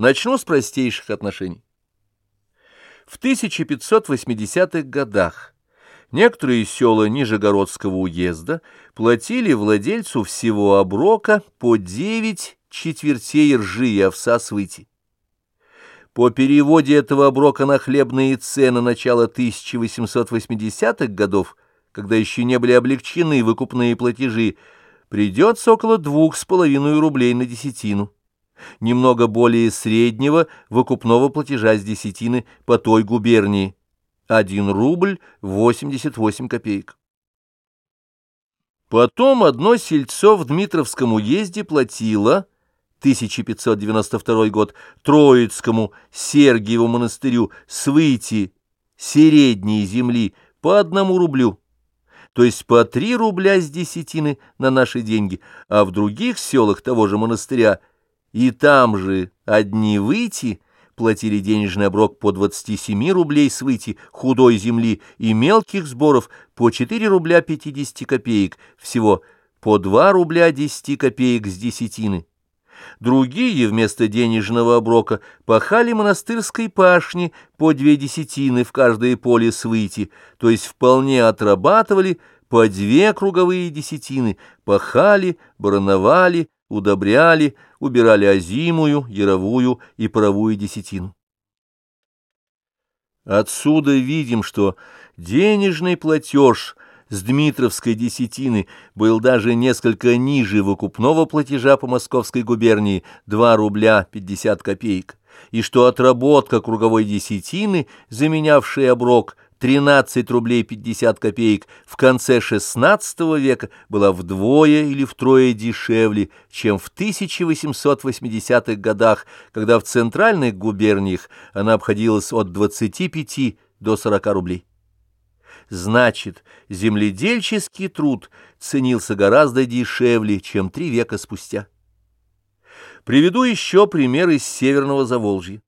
Начну с простейших отношений. В 1580-х годах некоторые села Нижегородского уезда платили владельцу всего оброка по 9 четвертей ржи и овса с выти. По переводе этого оброка на хлебные цены начала 1880-х годов, когда еще не были облегчены выкупные платежи, придется около двух с половиной рублей на десятину немного более среднего выкупного платежа с десятины по той губернии – 1 рубль 88 копеек. Потом одно сельцо в Дмитровском уезде платило 1592 год Троицкому Сергиеву монастырю с выйти средней земли по одному рублю, то есть по три рубля с десятины на наши деньги, а в других селах того же монастыря – и там же одни выйти платили денежный оброк по 27 рублей с выйти худой земли и мелких сборов по 4 рубля 50 копеек, всего по 2 рубля 10 копеек с десятины. Другие вместо денежного оброка пахали монастырской пашни по две десятины в каждое поле с выйти, то есть вполне отрабатывали по две круговые десятины, пахали, барановали, удобряли, убирали озимую, яровую и паровую десятину. Отсюда видим, что денежный платеж с Дмитровской десятины был даже несколько ниже выкупного платежа по Московской губернии 2 рубля 50 копеек, и что отработка круговой десятины, заменявшая оброк, 13 рублей 50 копеек в конце XVI века была вдвое или втрое дешевле, чем в 1880-х годах, когда в центральных губерниях она обходилась от 25 до 40 рублей. Значит, земледельческий труд ценился гораздо дешевле, чем три века спустя. Приведу еще пример из Северного Заволжья.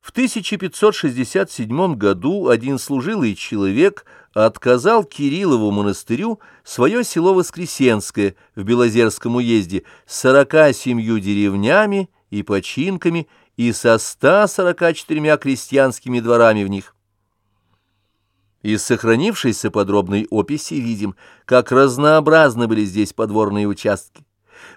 В 1567 году один служилый человек отказал Кириллову монастырю свое село Воскресенское в Белозерском уезде с 47 деревнями и починками и со 144 крестьянскими дворами в них. Из сохранившейся подробной описи видим, как разнообразны были здесь подворные участки.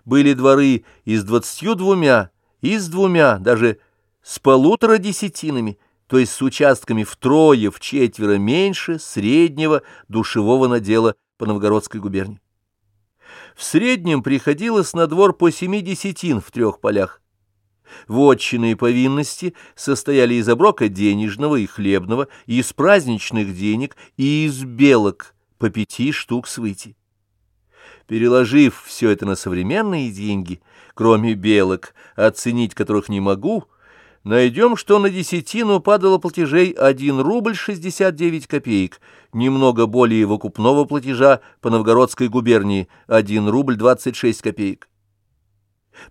Были дворы и с двадцатью двумя, и с двумя, даже с полутора десятинами, то есть с участками втрое, в четверо меньше среднего душевого надела по Новгородской губернии. В среднем приходилось на двор по семи десятин в трех полях. Вотчинные повинности состояли из оброка денежного и хлебного, из праздничных денег, и из белок по пяти штук с выйти. Переложив все это на современные деньги, кроме белок, оценить которых не могу, найдем, что на десятину падало платежей 1 рубль 69 копеек, немного более выкупного платежа по Новгородской губернии 1 рубль 26 копеек.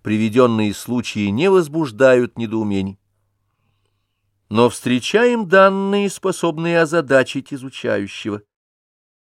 Приведенные случаи не возбуждают недоумений. Но встречаем данные, способные озадачить изучающего.